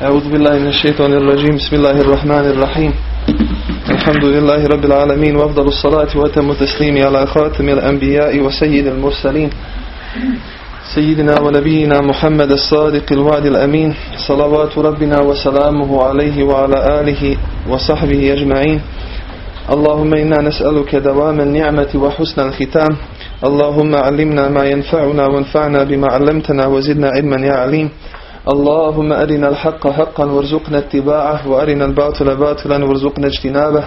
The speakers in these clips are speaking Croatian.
أعوذ بالله من الشيطان الرجيم. بسم الله الرحمن الرحيم. الحمد لله رب العالمين وأفضل الصلاة وأتم التسليم على خاتم الأنبياء وسيد المرسلين. سيدنا ونبينا محمد الصادق الوعد الأمين. صلوات ربنا وسلامه عليه وعلى آله وصحبه أجمعين. اللهم إنا نسألك دوام النعمة وحسن الختام. اللهم علمنا ما ينفعنا وانفعنا بما علمتنا وزدنا علما يا عليم. اللهم أرنا الحق حقا وارزقنا اتباعه وأرنا الباطل باطلا وارزقنا اجتنابه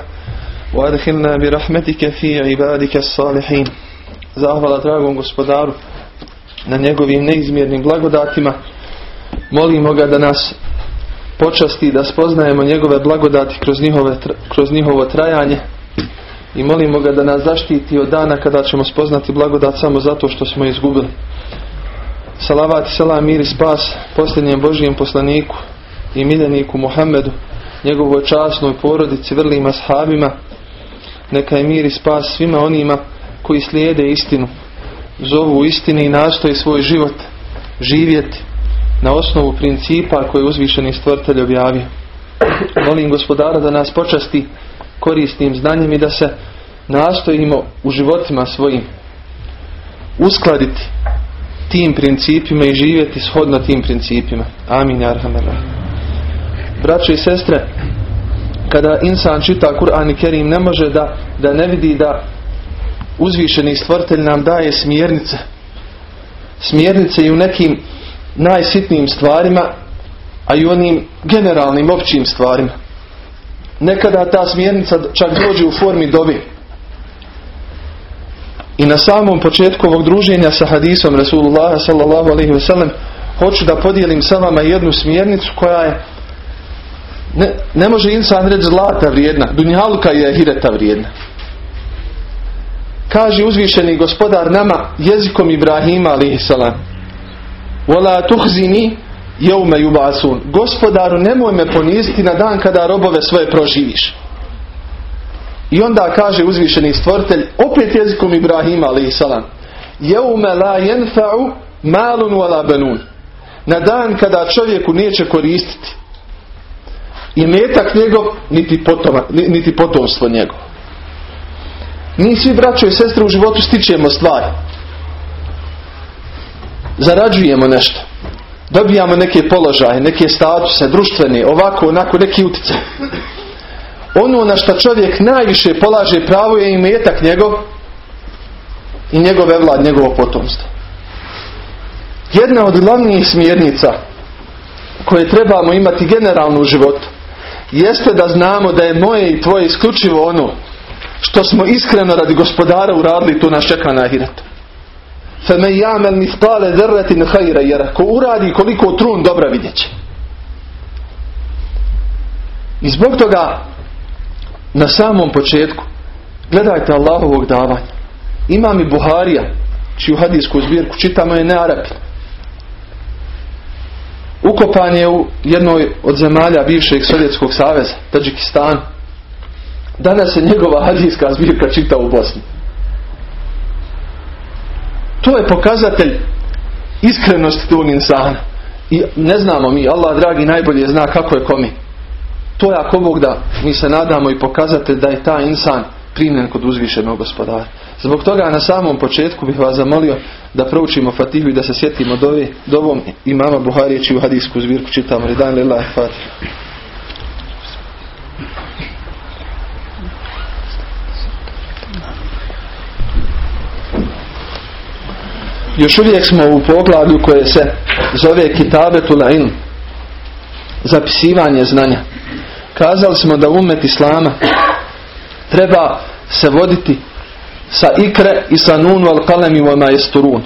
وأدخلنا برحمتك في عبادك الصالحين Zahvala dragom gospodaru na njegovim neizmjernim blagodatima. Molimo ga da nas počasti da spoznajemo njegove blagodati kroz, njihove, kroz njihovo trajanje i molimo ga da nas zaštiti od dana kada ćemo spoznati blagodat samo zato što smo izgubili. Salavat, salam, mir i spas posljednjem Božijem poslaniku i miljeniku Muhammedu, njegovoj časnoj porodici, vrlima sahabima, neka je mir i spas svima onima koji slijede istinu, zovu istini i nastoje svoj život živjeti na osnovu principa koje je uzvišeni stvrtelj objavio. Molim gospodara da nas počasti korisnim znanjem i da se nastojimo u životima svojim uskladiti tim principima i živjeti shodno tim principima. Amin. Braćo i sestre, kada insan čita Kur'an i Kerim ne može da, da ne vidi da uzvišeni stvrtelj nam daje smjernice. Smjernice i u nekim najsitnijim stvarima, a i u onim generalnim općim stvarima. Nekada ta smjernica čak dođe u formi dobi. I na samom početku ovog druženja sa hadisom Rasulullah sallallahu alaihi wasallam hoću da podijelim sa vama jednu smjernicu koja je ne, ne može insan reći zlata vrijedna, dunjaluka je hireta vrijedna. Kaže uzvišeni gospodar nama jezikom Ibrahima alaihi salam Wala tuhzini jeume yubasun. Gospodaru nemoj me poniziti na dan kada robove svoje proživiš. I onda kaže uzvišeni stvoritelj opet jezikom Ibrahima alaihi salam Jeume la jenfa'u malun wala benun. Na dan kada čovjeku neće koristiti i metak njegov niti, potoma, niti potomstvo njegov. Mi svi braćo i sestre u životu stičemo stvari. Zarađujemo nešto. Dobijamo neke položaje, neke statuse, društvene, ovako, onako, neki utjecaj. Ono na što čovjek najviše polaže pravo je i metak njegov i njegove vlad, njegovo potomstvo. Jedna od glavnijih smjernica koje trebamo imati generalno u životu jeste da znamo da je moje i tvoje isključivo ono što smo iskreno radi gospodara uradili to nas čeka na ahiretu. Feme jamel miskale zerretin hajra jer ako uradi koliko trun dobra vidjet će. I zbog toga na samom početku gledajte Allahovog davanja. Ima mi Buharija čiju hadijsku zbirku čitamo je ne Arapi. Ukopan je u jednoj od zemalja bivšeg Sovjetskog saveza, Tadžikistan. Danas se njegova hadijska zbirka čita u Bosni. To je pokazatelj iskrenosti tog insana. I ne znamo mi, Allah dragi najbolje zna kako je komi. To je ako Bog da mi se nadamo i pokazatelj da je taj insan primljen kod uzvišenog gospodara. Zbog toga na samom početku bih vas zamolio da proučimo Fatihu i da se sjetimo dove, dovom imama Buharije čiju hadijsku zbirku čitamo. Redan lillahi Fatiha. Još uvijek smo u poglavlju koje se zove Kitabetul ilm. Zapisivanje znanja. Kazali smo da umet Islama treba se voditi sa ikre i sa nun wal kalemi wa ma jesturun.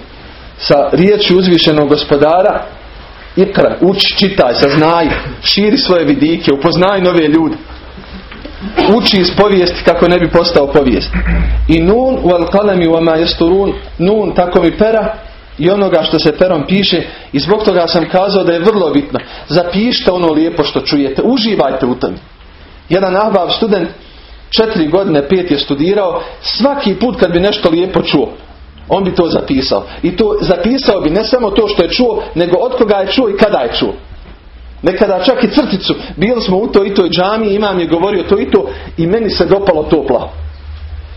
Sa riječi uzvišenog gospodara ikra, uči, čitaj, saznaj, širi svoje vidike, upoznaj nove ljude. Uči iz povijesti kako ne bi postao povijest. I nun wal kalemi wa ma jesturun, nun tako mi pera i onoga što se perom piše i zbog toga sam kazao da je vrlo bitno. Zapišite ono lijepo što čujete, uživajte u tome. Jedan ahbav student četiri godine, pet je studirao, svaki put kad bi nešto lijepo čuo, on bi to zapisao. I to zapisao bi ne samo to što je čuo, nego od koga je čuo i kada je čuo. Nekada čak i crticu. Bili smo u toj i toj džami, imam je govorio to i to i meni se dopalo to plavo.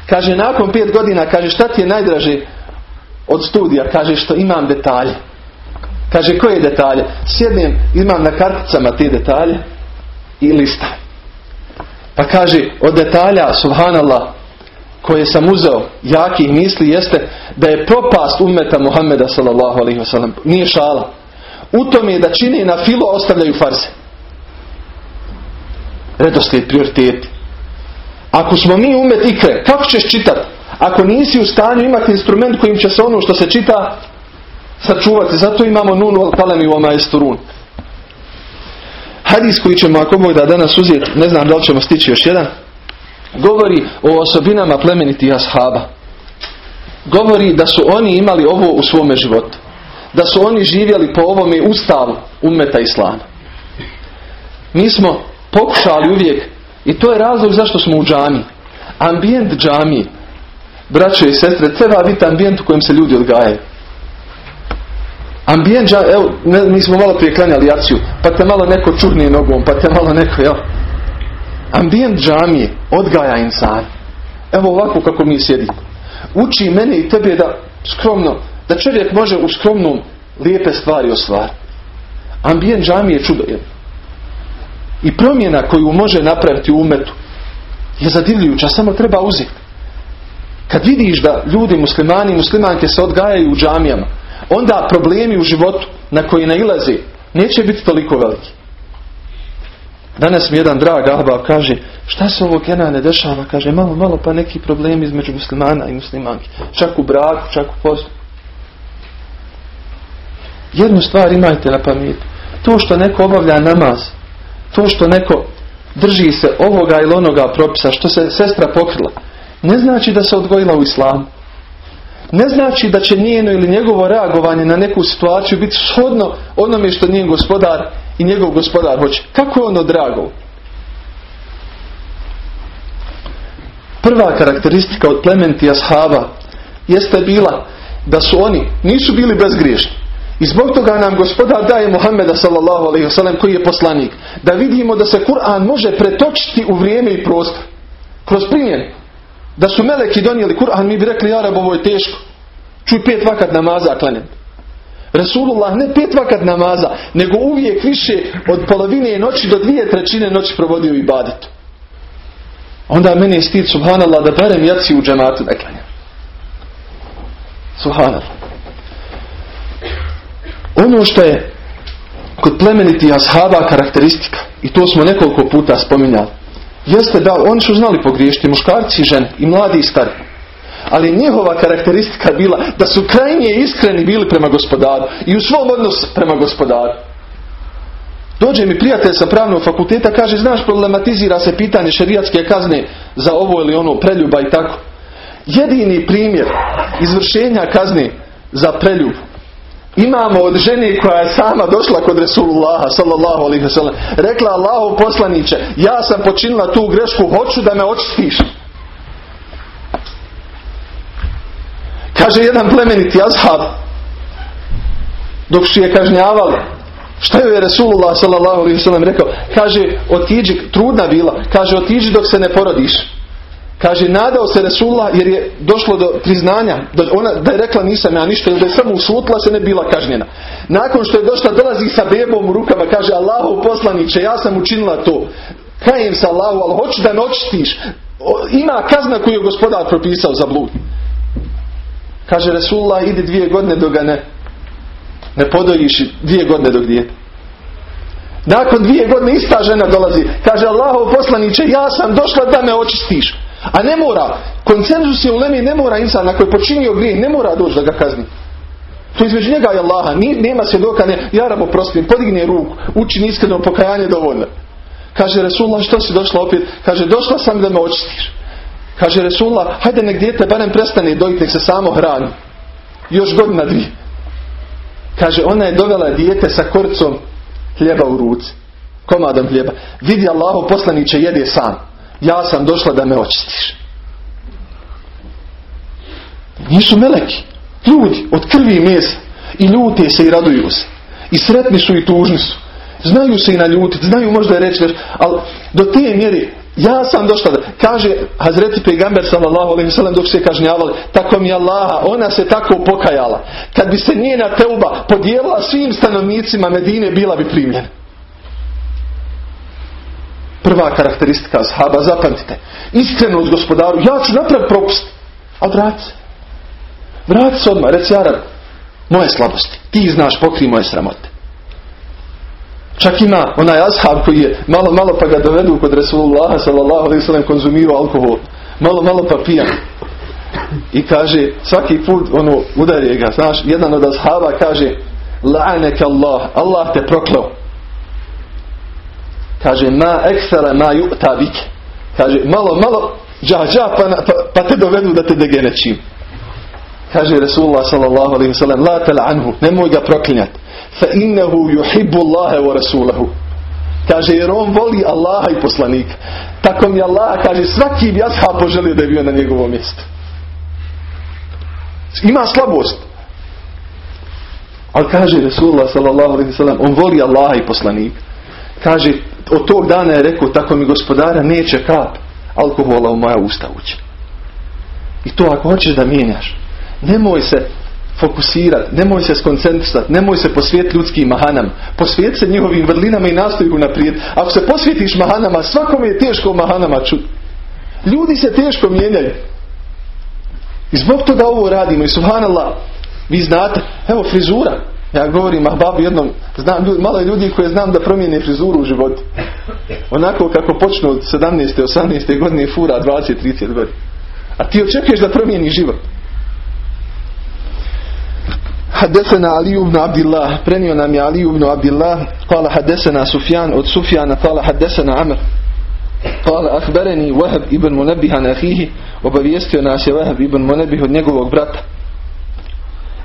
Kaže, nakon pet godina, kaže, šta ti je najdraže od studija? Kaže, što imam detalje. Kaže, koje detalje? Sjednem, imam na karticama te detalje i lista. Pa kaže, od detalja, subhanallah, koje sam uzeo, jakih misli, jeste da je propast umeta Muhammeda sallallahu alaihi wasallam. Nije šala. U tome da čini na filo ostavljaju farze. Redoslijed prioriteti. Ako smo mi umet ikre, kako ćeš čitati? Ako nisi u stanju imati instrument kojim će se ono što se čita sačuvati. Zato imamo nunu al kalemi u majsturun. Hadis koji ćemo ako Bog da danas uzeti, ne znam da li ćemo stići još jedan, govori o osobinama plemeniti ashaba. Govori da su oni imali ovo u svome životu. Da su oni živjeli po ovome ustavu umeta islama. Mi smo pokušali uvijek i to je razlog zašto smo u džami. Ambijent džami, braćo i sestre, treba biti ambijent u kojem se ljudi odgajaju. Ambijent evo, mi smo malo prije klanjali akciju, pa te malo neko čurnije nogom, pa te malo neko, jel? Ambijent džamije odgaja insan. Evo ovako kako mi sjedimo. Uči mene i tebe da skromno, da čovjek može u skromnom lijepe stvari ostvariti. Ambijent džamije čudo je. I promjena koju može napraviti u umetu je zadivljujuća, samo treba uzeti. Kad vidiš da ljudi muslimani i muslimanke se odgajaju u džamijama, onda problemi u životu na koji nailaze neće biti toliko veliki. Danas mi jedan drag ahba kaže šta se ovo Kena ne dešava? Kaže malo, malo pa neki problemi između muslimana i muslimanki. Čak u braku, čak u poslu. Jednu stvar imajte na pameti. To što neko obavlja namaz, to što neko drži se ovoga ili onoga propisa, što se sestra pokrila, ne znači da se odgojila u islamu. Ne znači da će njeno ili njegovo reagovanje na neku situaciju biti shodno onome što njen gospodar i njegov gospodar hoće. Kako je on odreagovao? Prva karakteristika od plementi ashaba jeste bila da su oni nisu bili bezgriješni. I zbog toga nam gospodar daje Muhammeda sallallahu alaihi wasallam koji je poslanik. Da vidimo da se Kur'an može pretočiti u vrijeme i prostor. Kroz primjer. Da su meleki donijeli Kur'an mi bi rekli Jarab ovo je teško. Čuj pet vakat namaza klanjem. Resulullah ne pet vakat namaza, nego uvijek više od polovine noći do dvije trećine noći provodio i badetu. Onda meni je stid, subhanallah, da barem jaci u džematu ne klanjam. Subhanallah. Ono što je kod plemeniti ashaba karakteristika, i to smo nekoliko puta spominjali, jeste da oni su znali pogriješiti, muškarci i žene, i mladi i stari. Ali njihova karakteristika bila da su krajnije iskreni bili prema gospodaru i u svom odnosu prema gospodaru. Dođe mi prijatelj sa pravnog fakulteta, kaže, znaš, problematizira se pitanje šerijatske kazne za ovo ili ono, preljuba i tako. Jedini primjer izvršenja kazne za preljub imamo od žene koja je sama došla kod Resulullaha sallallahu alaihi wasallam. Rekla Allahu poslaniće, ja sam počinila tu grešku, hoću da me očistiš. Kaže jedan plemeniti ashab dok su je kažnjavali Šta je Resulullah sallallahu alaihi rekao? Kaže, otiđi, trudna bila, kaže, otiđi dok se ne porodiš. Kaže, nadao se Resulullah jer je došlo do priznanja, da, ona, da je rekla nisam ja ništa, da je samo ušutla se ne bila kažnjena. Nakon što je došla, dolazi sa bebom u rukama, kaže, Allahu poslaniće, ja sam učinila to. Kajem se Allahu, ali hoću da očistiš. Ima kazna koju je gospodar propisao za blud. Kaže Resulullah, ide dvije godine dok ga ne, ne podojiš dvije godine dok dijete. Nakon dvije godine ista žena dolazi. Kaže Allahov poslaniće, ja sam došla da me očistiš. A ne mora, koncenzus je u Lemi, ne mora insan, ako je počinio grijeh, ne mora doći da ga kazni. To između njega i Allaha, nema svjedoka, ne, ja rabo prostim, podigne ruku, učini iskreno pokajanje dovoljno. Kaže Resulullah, što si došla opet? Kaže, došla sam da me očistiš. Kaže Resulullah, hajde nek dijete barem prestane dojiti, nek se samo hrani. Još godina dvije. Kaže, ona je dovela dijete sa korcom hljeba u ruci. Komadom hljeba. Vidi Allahu poslaniće jede sam. Ja sam došla da me očistiš. Nisu meleki. Ljudi od krvi i mesa. I ljute se i raduju se. I sretni su i tužni su. Znaju se i naljutiti, znaju možda reći, ali do te mjeri ja sam došla da, kaže Hazreti Pegamber sallallahu alaihi sallam dok se kažnjavali, tako mi Allaha, ona se tako pokajala. Kad bi se njena teuba podijelila svim stanovnicima Medine, bila bi primljena. Prva karakteristika ashaba, zapamtite. Iskrenost gospodaru, ja ću napraviti propust. Ali vrati se. Vrati se odmah, reci Arab, moje slabosti. Ti znaš, pokri moje sramote. Čak ima onaj ashab koji je malo, malo pa ga dovedu kod Resulullaha sallallahu alaihi sallam konzumirao alkohol. Malo, malo pa pijan. I kaže, svaki put ono udari ga, znaš, jedan od ashaba kaže La'anek Allah, Allah te proklao. Kaže, ma eksara ma ju'ta. Kaže, malo, malo, dža, dža, pa, pa, pa te dovedu da te degenečim. Kaže Resulullah sallallahu alaihi sallam, la anhu, nemoj ga proklinjati fa innahu yuhibbu Allaha wa rasulahu. Kaže jer on voli Allaha i poslanika. Tako mi Allah kaže svaki bi ashab poželio da je bio na njegovom mjestu. Ima slabost. Ali kaže Resulullah sallallahu alaihi sallam on voli Allaha i poslanika. Kaže od tog dana je rekao tako mi gospodara neće kap alkohola u moja usta ući. I to ako hoćeš da mijenjaš nemoj se fokusirati, nemoj se skoncentrisati, nemoj se posvijeti ljudskim mahanama. Posvijeti se njihovim vrlinama i nastoji naprijed. Ako se posvijetiš mahanama, svakome je teško mahanama čuti. Ljudi se teško mijenjaju. I zbog toga ovo radimo. I subhanallah, vi znate, evo frizura. Ja govorim babu jednom, znam, malo je ljudi koje znam da promijene frizuru u životu. Onako kako počnu od 17. 18. godine fura 20. 30 godina. A ti očekuješ da promijeni život. حدثنا علي بن عبد الله prenio nam je Ali ibn Abdullah قال حدثنا سفيان od Sufjana قال حدثنا عمر قال أخبرني وهب ibn Munabih عن أخيه obavijestio nas je Wahab ibn Munabih od njegovog brata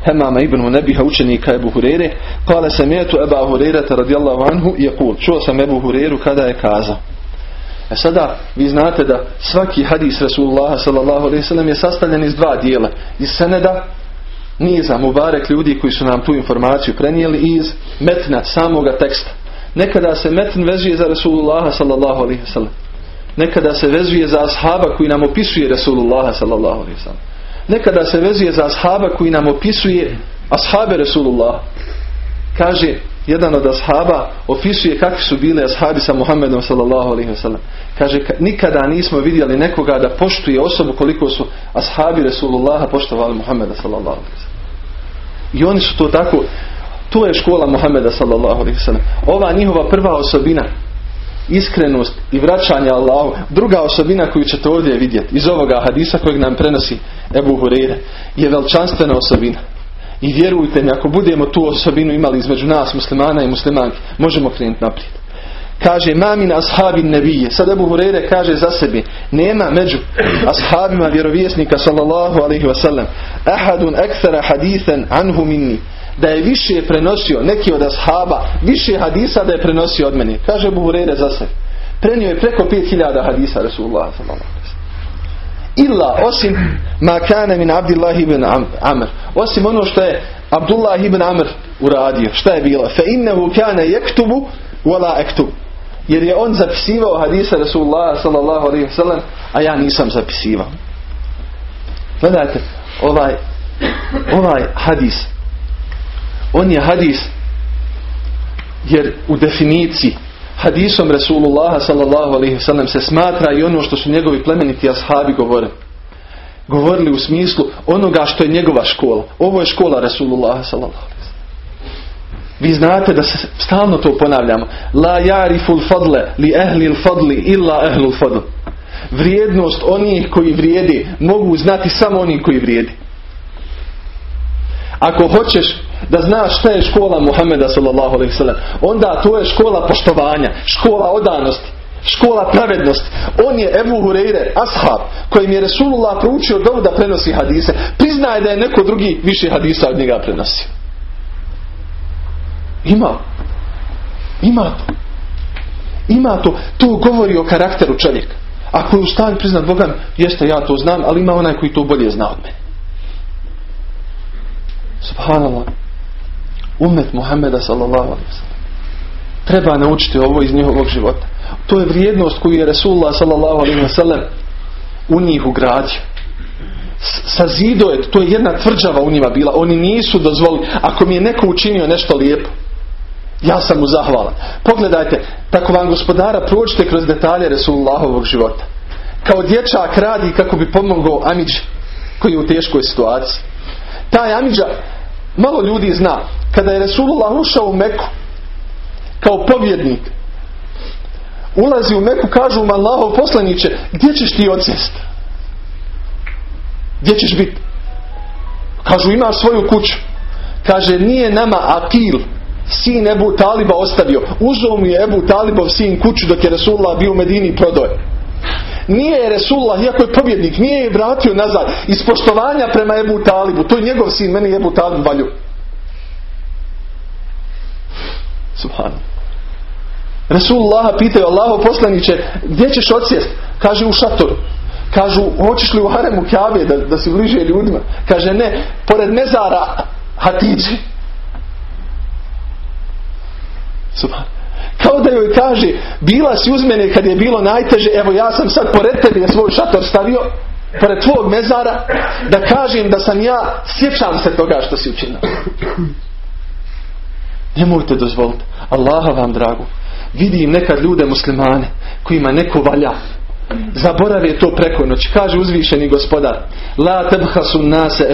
Hemama ibn Nebiha učenika Ebu Hurere kale sam jetu Eba Hurerata radijallahu anhu je kul. Čuo sam Ebu Hureru kada je kazao. E sada vi znate da svaki hadis Rasulullah sallallahu alaihi je sastavljen iz dva dijela. Iz seneda niza mubarek ljudi koji su nam tu informaciju prenijeli iz metna samoga teksta. Nekada se metn vezuje za Rasulullah sallallahu alaihi Nekada se vezuje za ashaba koji nam opisuje Rasulullah sallallahu alaihi Nekada se vezuje za ashaba koji nam opisuje ashabe Rasulullah. Kaže jedan od ashaba opisuje kakvi su bili ashabi sa Muhammedom sallallahu alaihi wasallam. Kaže nikada nismo vidjeli nekoga da poštuje osobu koliko su ashabi Rasulullaha poštovali Muhammeda sallallahu alaihi. I oni su to tako, to je škola Muhammeda sallallahu alaihi wasallam. Ova njihova prva osobina iskrenost i vraćanje Allahu. Druga osobina koju ćete ovdje vidjeti iz ovoga hadisa kojeg nam prenosi Ebu Hureyre je veličanstvena osobina. I vjerujte mi, ako budemo tu osobinu imali između nas, muslimana i muslimanki, možemo krenuti naprijed. Kaže, mamin ashabin nebije. Sad Ebu Hureyre kaže za sebi, nema među ashabima vjerovjesnika sallallahu alaihi wasallam ahadun ekthara hadithan anhu minni. Da je više prenosio, neki od ashaba, više hadisa da je prenosio od mene. Kaže Ebu Hureyre za sebi. Prenio je preko 5000 hadisa Rasulullah Illa, osim ma kane min Abdullah ibn Amr. Osim ono što je Abdullah ibn Amr uradio. Šta je bilo? Fe innehu kane jektubu wala ektubu jer je on zapisivao hadisa Rasulullah sallallahu alaihi wasallam, a ja nisam zapisivao. Gledajte, ovaj, ovaj hadis, on je hadis, jer u definiciji hadisom Rasulullah sallallahu alaihi wasallam se smatra i ono što su njegovi plemeniti ashabi govore. Govorili u smislu onoga što je njegova škola. Ovo je škola Rasulullah sallallahu vi znate da se stalno to ponavljamo. La jariful fadle li ehlil fadli illa ehlul fadl. Vrijednost onih koji vrijedi mogu znati samo oni koji vrijedi. Ako hoćeš da znaš šta je škola Muhammeda sallallahu alaihi sallam, onda to je škola poštovanja, škola odanosti, škola pravednosti. On je Ebu Hureyre, ashab, kojim je Resulullah proučio dobu da prenosi hadise. Priznaje da je neko drugi više hadisa od njega prenosio. Ima. Ima to. Ima to. To govori o karakteru čovjeka. Ako je u stanju priznat Boga, jeste ja to znam, ali ima onaj koji to bolje zna od mene. Subhanallah. Umet Muhammeda sallallahu treba naučiti ovo iz njihovog života. To je vrijednost koju je Resulullah sallallahu alaihi wa sallam u njih ugradio. Sa zido je, to je jedna tvrđava u njima bila. Oni nisu dozvolili, ako mi je neko učinio nešto lijepo, ja sam mu zahvalan. Pogledajte, tako vam gospodara prođite kroz detalje Resulullahovog života. Kao dječak radi kako bi pomogao Amidž koji je u teškoj situaciji. Taj Amidža, malo ljudi zna, kada je Resulullah ušao u Meku kao pobjednik, ulazi u Meku, kažu mu Allahov poslaniće, gdje ćeš ti odsjest? Gdje ćeš biti? Kažu, imaš svoju kuću. Kaže, nije nama Akil, sin Ebu Taliba ostavio. Uzeo mu je Ebu Talibov sin kuću dok je Resulullah bio u Medini i prodao je. Nije je Resulullah, iako je pobjednik, nije je vratio nazad iz poštovanja prema Ebu Talibu. To je njegov sin, meni Ebu Talib valju. Subhanu. Resulullah pitaju Allaho poslaniće, gdje ćeš odsjest? Kaže u šatoru. Kažu, hoćeš li u haremu Kabe da, da si bliže ljudima? Kaže, ne, pored mezara Hatidži. Subhan. Kao da joj kaže, bila si uz mene kad je bilo najteže, evo ja sam sad pored tebe svoj šator stavio, pored tvog mezara, da kažem da sam ja, sjećam se toga što si učinio. Nemojte dozvoliti. Allaha vam dragu. Vidim nekad ljude muslimane kojima neko valja. Zaborave to preko noći. Kaže uzvišeni gospodar. La tebhasu nase.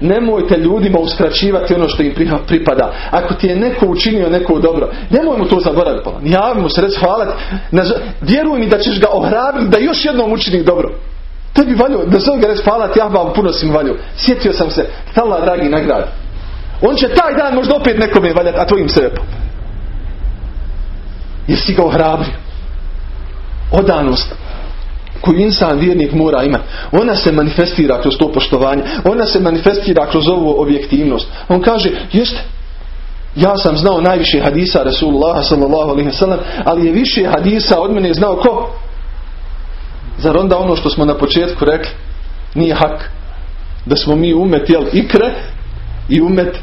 Nemojte ljudima uskraćivati ono što im pripada. Ako ti je neko učinio neko dobro, nemoj mu to zaboraviti. Javi mu se, reci hvala. Vjeruj mi da ćeš ga ohrabriti da još jednom učini dobro. Tebi valju, da zove ga reći hvala ja vam puno sim valju. Sjetio sam se, tala dragi nagrad. On će taj dan možda opet nekome valjati, a tvojim sebepom. Jer si ga ohrabrio. Odanost koju insan vjernik mora imati. Ona se manifestira kroz to poštovanje. Ona se manifestira kroz ovu objektivnost. On kaže, jeste, ja sam znao najviše hadisa Rasulullah sallallahu alaihi sallam, ali je više hadisa od mene znao ko? Zar onda ono što smo na početku rekli nije hak? Da smo mi umet jel ikre i umet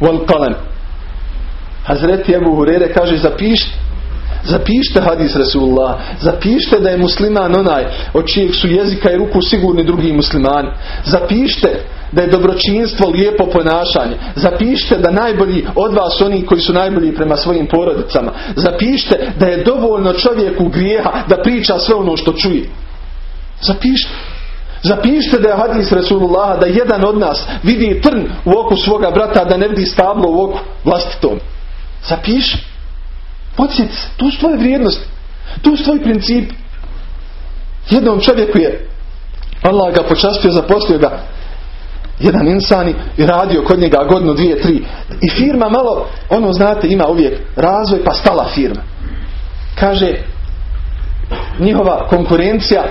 wal kalem. Hazreti Ebu Hurere kaže zapišite Zapišite hadis Rasulullah. Zapišite da je musliman onaj od čijeg su jezika i ruku sigurni drugi muslimani. Zapišite da je dobročinstvo lijepo ponašanje. Zapišite da najbolji od vas oni koji su najbolji prema svojim porodicama. Zapišite da je dovoljno čovjeku grijeha da priča sve ono što čuje. Zapišite. Zapišite da je hadis Rasulullah da jedan od nas vidi trn u oku svoga brata da ne vidi stablo u oku vlastitom. Zapiši. Podsjeti se, tu su tvoje vrijednosti. Tu su tvoj princip. Jednom čovjeku je Allah ga počastio, zaposlio ga jedan insani i radio kod njega godinu, dvije, tri. I firma malo, ono znate, ima uvijek razvoj pa stala firma. Kaže, njihova konkurencija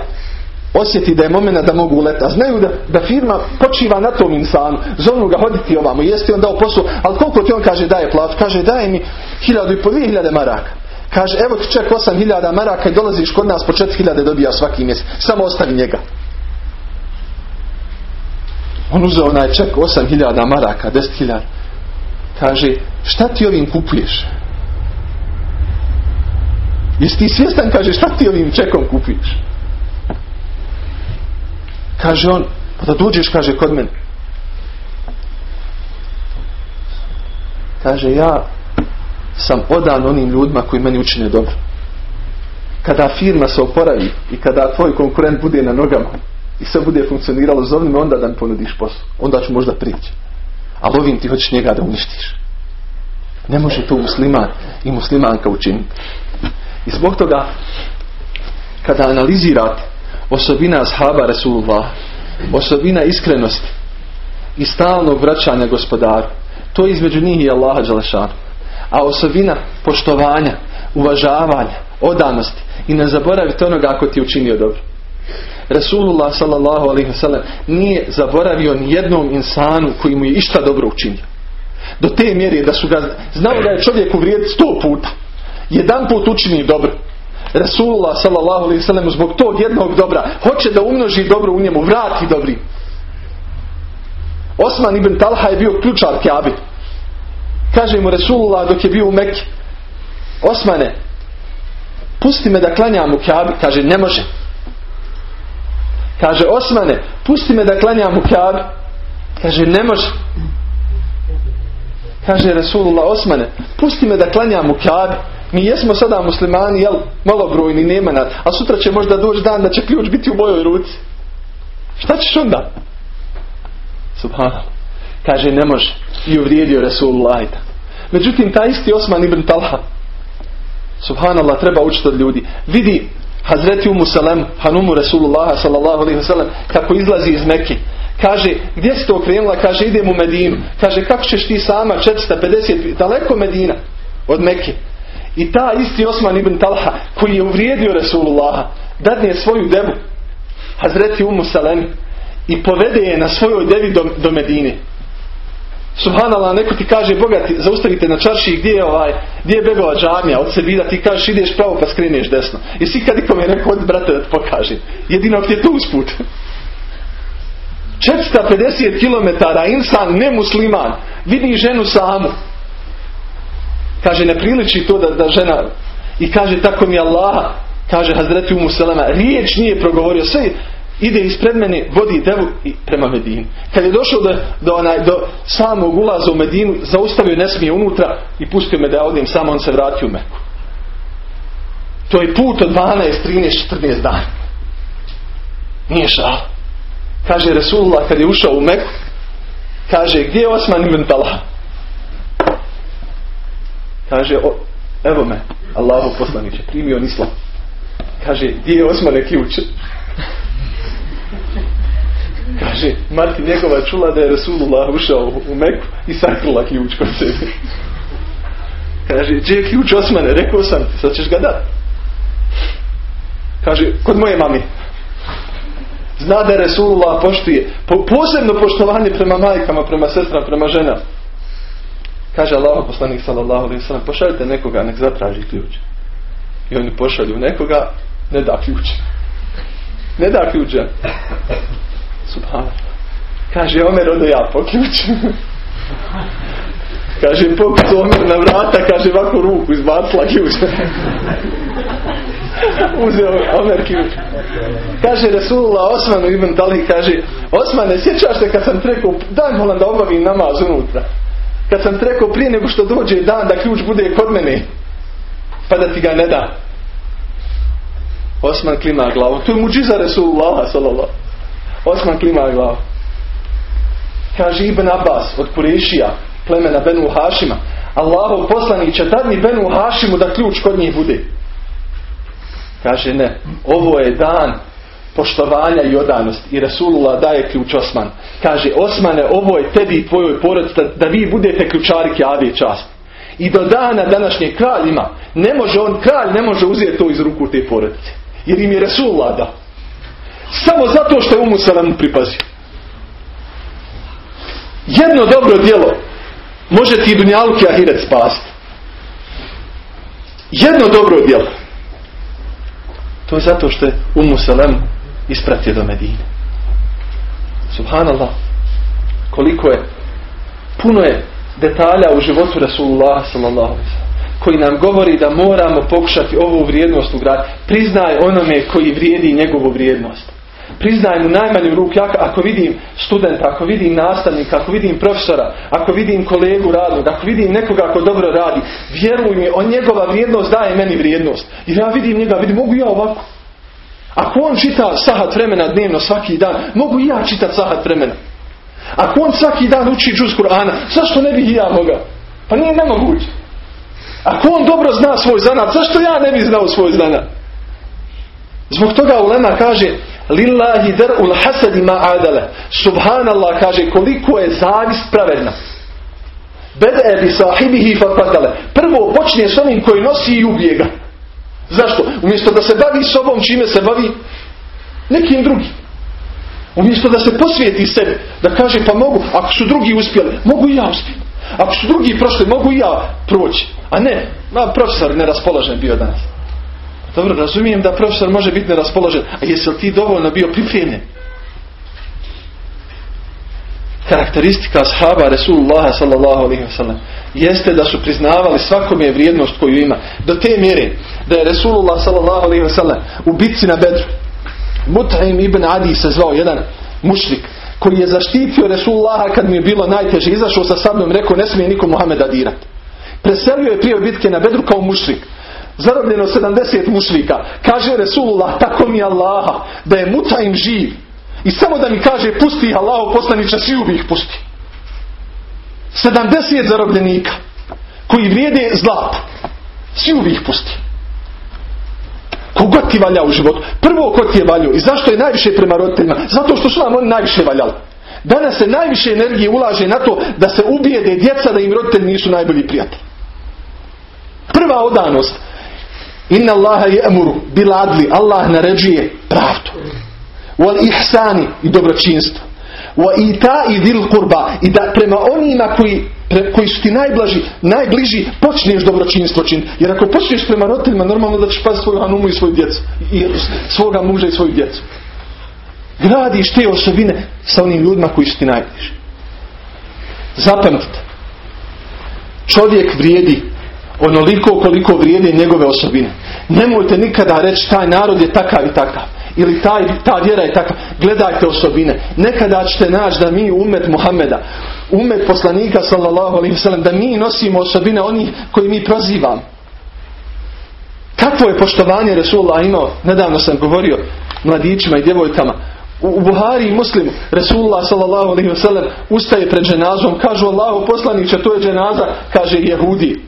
osjeti da je momena da mogu uleti. A znaju da, da firma počiva na tom insanu. Zovnu ga hoditi ovamo. Jeste on dao posao. Ali koliko ti on kaže daje plat? Kaže daje mi hiljadu i po dvije hiljade maraka. Kaže evo ti ček osam hiljada maraka i dolaziš kod nas po četiri hiljade dobija svaki mjesec. Samo ostavi njega. On uzeo onaj ček osam hiljada maraka, deset hiljada. Kaže šta ti ovim kupuješ? Jesi ti svjestan, kaže, šta ti ovim čekom kupuješ? Kaže on, pa da dođeš, kaže, kod mene. Kaže, ja sam odan onim ljudima koji meni učine dobro. Kada firma se oporavi i kada tvoj konkurent bude na nogama i sve bude funkcioniralo, zovni me onda da mi ponudiš posao. Onda ću možda prići. Ali ovim ti hoćeš njega da uništiš. Ne može to musliman i muslimanka učiniti. I zbog toga, kada analizirate osobina ashaba Rasulullah, osobina iskrenosti i stalnog vraćanja gospodaru. To je između njih i Allaha Đalešanu. A osobina poštovanja, uvažavanja, odanosti i ne zaboravite onoga ako ti učinio dobro. Rasulullah sallallahu alaihi wasallam nije zaboravio ni jednom insanu koji mu je išta dobro učinio. Do te mjere da su ga, znao da je čovjek uvrijed sto puta. Jedan put učini dobro. Rasulullah sallallahu alaihi sallam zbog tog jednog dobra hoće da umnoži dobro u njemu, vrati dobri. Osman ibn Talha je bio ključar Kjabi. Kaže mu Rasulullah dok je bio u Mekke. Osmane, pusti me da klanjam u Kabi. Kaže, ne može. Kaže, Osmane, pusti me da klanjam u Kabi. Kaže, ne može. Kaže Resulullah Osmane, pusti me da klanjam u Kabi. Mi jesmo sada muslimani, jel, malobrojni, nema nas, a sutra će možda doći dan da će ključ biti u mojoj ruci. Šta ćeš onda? Subhanallah. Kaže, ne može. I uvrijedio Resulullah. Međutim, taj isti Osman ibn Talha, subhanallah, treba učiti od ljudi. Vidi Hazreti Umu Salem, Hanumu Rasulullah sallallahu alaihi wasallam, kako izlazi iz Mekke. Kaže, gdje si to okrenula? Kaže, idem u Medinu. Kaže, kako ćeš ti sama 450, daleko Medina od Mekke. I ta isti Osman ibn Talha, koji je uvrijedio Rasulullaha, dadne svoju devu, Hazreti Umu Salem, i povede je na svojoj devi do, do Medine. Subhanallah, neko ti kaže, bogati, zaustavite na čarši gdje je ovaj, gdje je bebova džamija, od sebi da ti kažeš ideš pravo pa skreneš desno. I svi kad ikom je rekao, brate da ti pokaže. Jedino ti je tu usput. 450 km insan nemusliman vidi ženu samu. Kaže, ne priliči to da, da žena i kaže, tako mi Allaha, kaže Hazreti Umu riječ nije progovorio, sve ide ispred mene, vodi devu i prema Medini. Kad je došao do, do, onaj, do samog ulaza u Medinu, zaustavio ne smije unutra i pustio me da ja odim samo, on se vratio u Meku. To je put od 12, 13, 14 dana. Nije šal. Kaže Resulullah kad je ušao u Meku, kaže gdje je Osman ibn Talha? Kaže, o, evo me, Allahu poslaniće, primio islam. Kaže, gdje je Osmane ključ? Kaže, Marti njegova čula da je Rasulullah ušao u Meku i sakrila ključ kod sebe. Kaže, gdje je ključ Osmane? Rekao sam sad ćeš ga dati. Kaže, kod moje mami. Zna da je Resulullah poštuje. Po, posebno poštovanje prema majkama, prema sestrama, prema ženama. Kaže Allah poslanik sallallahu alaihi sallam, pošaljite nekoga, nek zatraži ključ. I oni pošalju nekoga, ne da ključ. Ne da ključa. Subhanallah. Kaže Omer, odo ja po ključ. kaže, pokucu Omer na vrata, kaže, ovako ruku izbacila ključ. Uzeo Omer ključ. Kaže Resulullah Osmanu ibn Talih, kaže, Osmane, sjećaš se kad sam rekao, daj molam da obavim namaz unutra. Kad sam rekao prije nego što dođe dan da ključ bude kod mene, pa da ti ga ne da. Osman klima glavu. To je muđiza Resulullah sallallahu. Osman klima glavu. Kaže Ibn Abbas od Kurešija, plemena Benu Hašima. Allahov poslaniće, dad mi Benu Hašimu da ključ kod njih bude. Kaže ne, ovo je dan poštovanja i odanosti. I Rasulullah daje ključ Osman. Kaže, Osmane, ovo je tebi i tvojoj porodici da, da vi budete ključari Kjavije čast. I do dana današnje kralj ima. Ne može on, kralj ne može uzeti to iz ruku te porodice. Jer im je Rasulullah dao. Samo zato što je umu pripazio. Jedno dobro djelo može ti dunjaluk i ahiret spasti. Jedno dobro djelo. To je zato što je umu Salamu ispratio do Medine. Subhanallah. Koliko je puno je detalja u životu Rasulullah sallallahu koji nam govori da moramo pokušati ovu vrijednost ugraditi. Priznaj onome koji vrijedi njegovu vrijednost. Priznaj mu najmanju ruku. Ja ako vidim studenta, ako vidim nastavnika, ako vidim profesora, ako vidim kolegu radnog, ako vidim nekoga ako dobro radi, vjeruj mi, on njegova vrijednost daje meni vrijednost. Jer ja vidim njega, vidim, mogu ja ovako. Ako on čita sahat vremena dnevno svaki dan, mogu i ja čitati sahat vremena. Ako on svaki dan uči džuz Kur'ana, zašto ne bih i ja mogao? Pa nije nemoguće. Ako on dobro zna svoj zanat, zašto ja ne bih znao svoj zanat? Zbog toga Ulema kaže Lillahi ul hasadi ma adale. Subhanallah kaže koliko je zavist pravedna. Bede bi sahibihi fatale. Prvo počne s onim koji nosi i ubije ga. Zašto? Umjesto da se bavi sobom, čime se bavi? Nekim drugim. Umjesto da se posvijeti sebi, da kaže pa mogu, ako su drugi uspjeli, mogu i ja uspjeti. Ako su drugi prošli, mogu i ja proći. A ne, ma profesor neraspoložen bio danas. Dobro, razumijem da profesor može biti neraspoložen, a jesi li ti dovoljno bio pripremljen? Karakteristika ashaba Resulullaha sallallahu alaihi wasallam jeste da su priznavali svakome vrijednost koju ima. Do te mjere da je Resulullah sallallahu alaihi wasallam u bitci na Bedru Mut'im ibn Adi se zvao jedan mušrik koji je zaštitio Resulullaha kad mu je bilo najteže. Izašao sa sabljom rekao ne smije niko Muhameda dirati. Preselio je prije bitke na Bedru kao mušrik. Zarobljeno 70 mušrika. Kaže Resulullah, tako mi Allaha, da je Mut'im živ. I samo da mi kaže, pusti Allahu poslanića, svi bi ih pusti. 70 zarobljenika koji vrijede zlata. Svi bi ih pusti. Kogod ti valja u životu. Prvo ko ti je valjao. I zašto je najviše prema roditeljima? Zato što su nam oni najviše valjali. Danas se najviše energije ulaže na to da se ubijede djeca da im roditelji nisu najbolji prijatelji. Prva odanost. Inna Allaha je emuru bil adli. Allah naređuje pravdu. Wal ihsani i dobročinstvo. Wa ita i dil kurba. I da prema onima koji, koji su ti najblaži, najbliži, počneš dobročinstvo činiti. Jer ako počneš prema roditeljima, normalno da ćeš paziti svoju hanumu i svoju djecu. I svoga muža i svoju djecu. Gradiš te osobine sa onim ljudima koji su ti najbliži. Zapamtite. Čovjek vrijedi onoliko koliko vrijede njegove osobine. Nemojte nikada reći taj narod je takav i takav. Ili taj, ta vjera je takva. Gledajte osobine. Nekada ćete naći da mi umet Muhammeda, umet poslanika sallallahu alaihi wasallam, da mi nosimo osobine onih koji mi prozivamo. Kakvo je poštovanje Resulullah imao? Nedavno sam govorio mladićima i djevojkama. U, u Buhari i Muslimu Resulullah sallallahu alaihi wasallam ustaje pred dženazom. Kažu Allahu poslaniće, to je dženaza. Kaže Jehudi.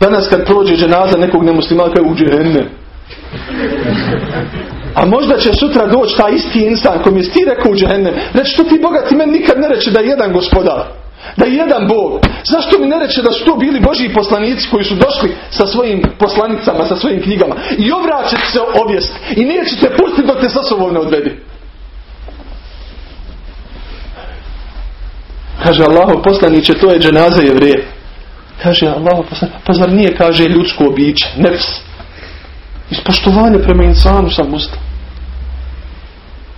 Danas kad prođe dženaza nekog nemuslima kaže u džehennem. A možda će sutra doći taj isti insan koji mi ti rekao u džehennem. Reći što ti Boga ti meni nikad ne reče da je jedan gospodar. Da je jedan Bog. Zašto mi ne reče da su to bili Božji poslanici koji su došli sa svojim poslanicama, sa svojim knjigama. I ovraćete se objesiti. I nećete pustiti dok te sa sobom ne odvedi. Kaže Allaho poslaniće, to je dženaza jevrije. Kaže poslaniće, pa zar nije, kaže, ljudsko običe, nefs. Ispoštovanje prema insanu sam ustao.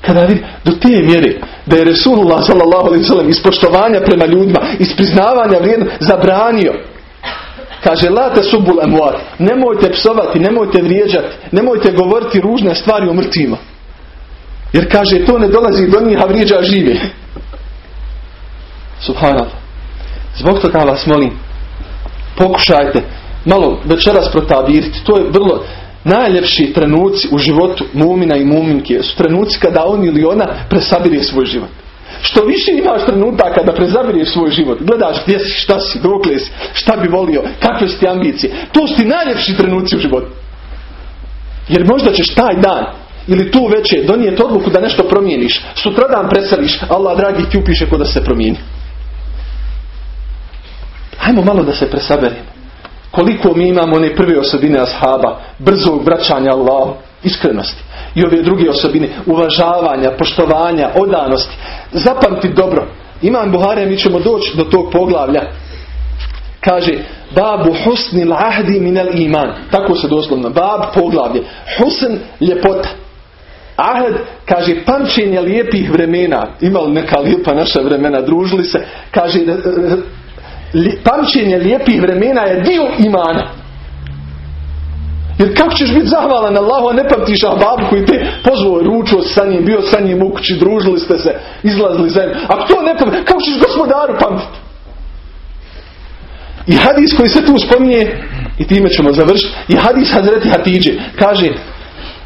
Kada vidi, do te mjere da je Resulullah sallam ispoštovanja prema ljudima, iz priznavanja vrijedno, zabranio. Kaže, late subul emuat, nemojte psovati, nemojte vrijeđati, nemojte govoriti ružne stvari o mrtvima. Jer kaže, to ne dolazi do njih, a vrijeđa žive. Subhanallah. Zbog toga vas molim, pokušajte malo večeras protabiriti. To je vrlo najljepši trenuci u životu mumina i muminke. Su trenuci kada on ili ona presabire svoj život. Što više imaš trenutaka da prezabireš svoj život, gledaš gdje si, šta si, dokle si, šta bi volio, kakve su ti ambicije. To su ti najljepši trenuci u životu. Jer možda ćeš taj dan ili tu veće donijeti odluku da nešto promijeniš. Sutradan preseliš, Allah dragi ti upiše kod da se promijeni. Hajmo malo da se presaberimo. Koliko mi imamo one prve osobine ashaba, brzog vraćanja Allahu, iskrenosti. I ove druge osobine, uvažavanja, poštovanja, odanosti. Zapamti dobro. Imam Buharija, mi ćemo doći do tog poglavlja. Kaže, babu husni lahdi minel iman. Tako se doslovno. Bab poglavlje. Husn ljepota. Ahad kaže pamćenje lijepih vremena. Imali neka lijepa naša vremena, družili se. Kaže pamćenje lijepih vremena je dio imana. Jer kako ćeš biti zahvalan Allahu, a ne pamtiš Ababu koji te pozvao ručuo sa njim, bio sa njim u kući, družili ste se, izlazili zajedno. Ako to ne pamtiš, kako ćeš gospodaru pamtiti? I hadis koji se tu spominje, i time ćemo završiti, i hadis Hazreti Hatidže, kaže,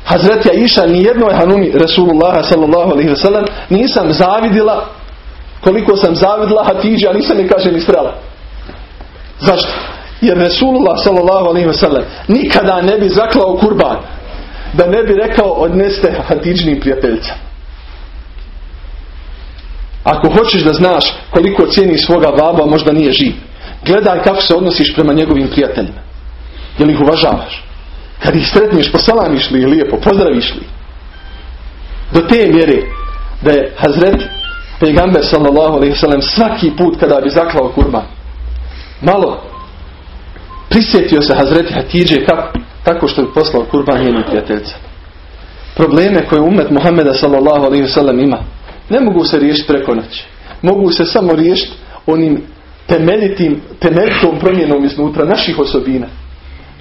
Hazreti Aisha nijednoj hanumi Rasulullaha sallallahu alaihi wa sallam nisam zavidila koliko sam zavidila a nisam ne kaže ni strala. Zašto? Jer Resulullah wasallam nikada ne bi zaklao kurban da ne bi rekao odneste Hatidžnim prijateljca. Ako hoćeš da znaš koliko cijeni svoga baba, možda nije živ. Gledaj kako se odnosiš prema njegovim prijateljima. Jel ih uvažavaš? Kad ih sretniš, posalamiš li lijepo, pozdraviš li? Do te mjere da je Hazret Pejgamber sallallahu alaihi wasallam svaki put kada bi zaklao kurban malo prisjetio se Hazreti Hatidže kako, tako što bi poslao kurban njenim prijateljca. Probleme koje umet Muhammeda sallallahu alaihi wasallam ima ne mogu se riješiti preko noći. mogu se samo riješiti onim temeljitim, temeljitom promjenom iznutra naših osobina.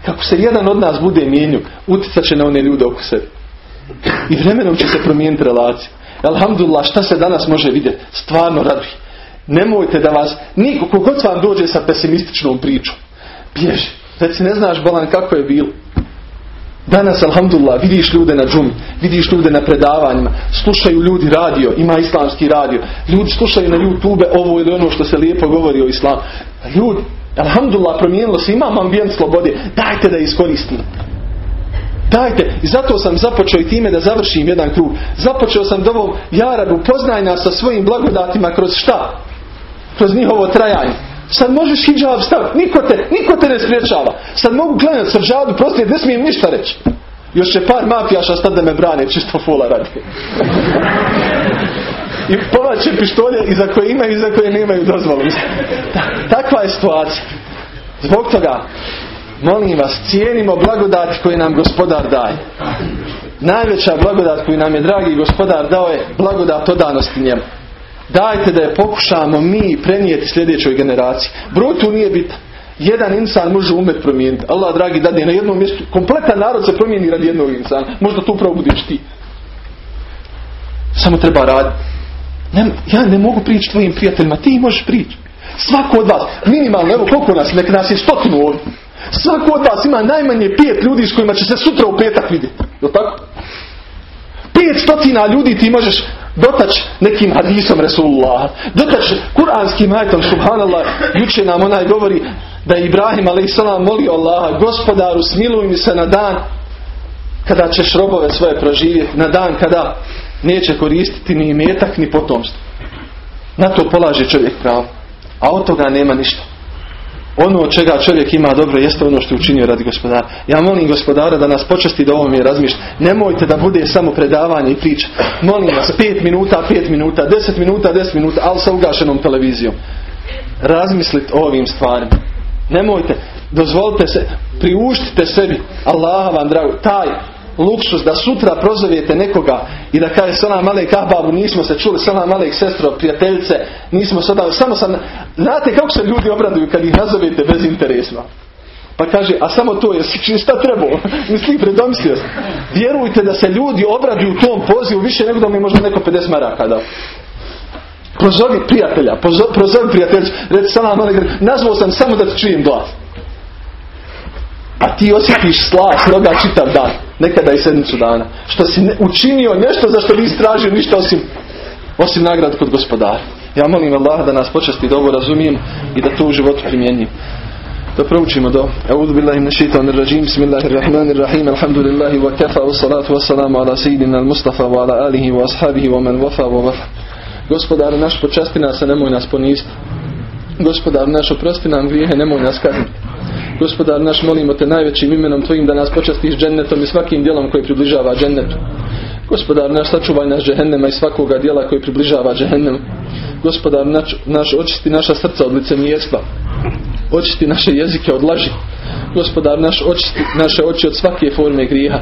Kako se jedan od nas bude mijenju, utjecat će na one ljude oko sebe. I vremenom će se promijeniti relacija. Alhamdulillah, šta se danas može vidjeti? Stvarno raduje. Nemojte da vas, niko, kogod vam dođe sa pesimističnom pričom, bježi. Reci, ne znaš, Bolan, kako je bilo. Danas, alhamdulillah, vidiš ljude na džumi, vidiš ljude na predavanjima, slušaju ljudi radio, ima islamski radio, ljudi slušaju na YouTube ovo ili ono što se lijepo govori o islamu. Ljudi, alhamdulillah, promijenilo se, imam ambijent slobode, dajte da iskoristimo. Dajte, i zato sam započeo i time da završim jedan krug. Započeo sam dovom Jarabu, poznaj nas sa svojim blagodatima kroz šta? Kroz njihovo trajanje. Sad možeš hijab staviti, niko te, niko te ne spriječava. Sad mogu gledati sržadu, prosti, ne smijem ništa reći. Još će par mafijaša stati da me brane, čisto fula radi. I povaće pištolje i za koje imaju i za koje nemaju dozvolu. Takva je situacija. Zbog toga, molim vas, cijenimo blagodati koje nam gospodar daje. Najveća blagodat koju nam je dragi gospodar dao je blagodat odanosti njemu. Dajte da je pokušamo mi prenijeti sljedećoj generaciji. Broj tu nije bitan. Jedan insan može umet promijeniti. Allah dragi dadne na jednom mjestu. Kompletan narod se promijeni radi jednog insana. Možda tu upravo budiš ti. Samo treba raditi. ja ne mogu prići tvojim prijateljima. Ti možeš prići. Svako od vas, minimalno, evo koliko nas, nek nas je stotinu ovdje. Svako od vas ima najmanje pet ljudi s kojima će se sutra u petak vidjeti. Je tako? Pet stotina ljudi ti možeš dotač nekim hadisom Resulullah, dotač kuranskim ajtom, subhanallah, juče nam onaj govori da je Ibrahim a.s. molio Allaha, gospodaru smiluj mi se na dan kada ćeš robove svoje proživjeti, na dan kada neće koristiti ni imetak ni potomstvo. Na to polaže čovjek pravo. A od toga nema ništa. Ono od čega čovjek ima dobro jeste ono što je učinio radi gospodara. Ja molim gospodara da nas počesti da ovome razmišlja. Nemojte da bude samo predavanje i priča. Molim vas, pet minuta, pet minuta, deset minuta, deset minuta, ali sa ugašenom televizijom. Razmislite o ovim stvarima. Nemojte, dozvolite se, priuštite sebi, Allaha vam drago, taj luksus da sutra prozovijete nekoga i da kaže salam malek ahbabu nismo se čuli salam malek sestro prijateljice nismo sada samo sam znate kako se ljudi obraduju kad ih nazovete bez interesna pa kaže a samo to je šta trebalo misli predomislio vjerujte da se ljudi obraduju tom pozivu više nego da mi možda neko 50 maraka dao. Prozovi prijatelja prozovi prijateljicu reci salam nazvao sam samo da ti čujem glas. A ti osjetiš slas roga čitav dan nekada i sedmicu dana. Što si učinio nešto za što nisi tražio ništa osim, osim nagrad kod gospodara. Ja molim Allah da nas počasti ovo razumijem i da to u životu primjenjim. Da proučimo do A'udhu billahi min shaitanir rajim Bismillahirrahmanirrahim Alhamdulillahi wa kafa wa salatu wa salamu ala sayyidina al-Mustafa wa ala alihi wa ashabihi wa man wafa wa wafa Gospodar naš počasti nas a nemoj nas poniziti Gospodar naš oprosti nam grijehe nemoj nas kazniti Gospodar naš, molimo te najvećim imenom Tvojim da nas počastiš džennetom i svakim dijelom koji približava džennetu. Gospodar naš, sačuvaj nas džehennema i svakoga dijela koji približava džehennemu. Gospodar naš, naš, očisti naša srca od licemjerstva. Očisti naše jezike od laži. Gospodar naš, očisti naše oči od svake forme grijeha.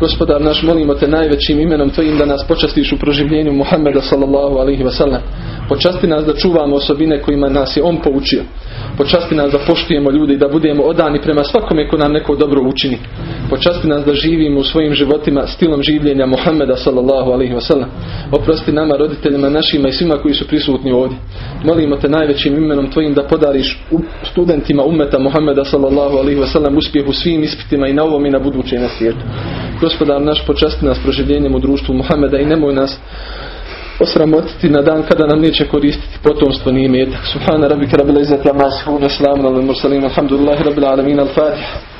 Gospodar naš, molimo te najvećim imenom Tvojim da nas počastiš u proživljenju Muhammeda sallallahu alaihi wasallam. Počasti nas da čuvamo osobine kojima nas je On poučio. Počasti nas da poštujemo ljudi da budemo odani prema svakome ko nam neko dobro učini. Počasti nas da živimo u svojim životima stilom življenja Muhammeda sallallahu alaihi wasallam. Oprosti nama, roditeljima našima i svima koji su prisutni ovdje. Molimo te najvećim imenom Tvojim da podariš studentima umeta Muhammeda sallallahu alaihi wasallam uspjeh u svim ispitima i na ovom i na budućem na svijetu. Gospodar naš počasti nas proživljenjem u društvu Muhammeda i nemoj nas osramotiti na dan kada nam neće koristiti potomstvo ni metak. Subhana rabbika rabbil izzati amma yasifun, salamun alal mursalin, alhamdulillahi rabbil alamin, al-fatiha.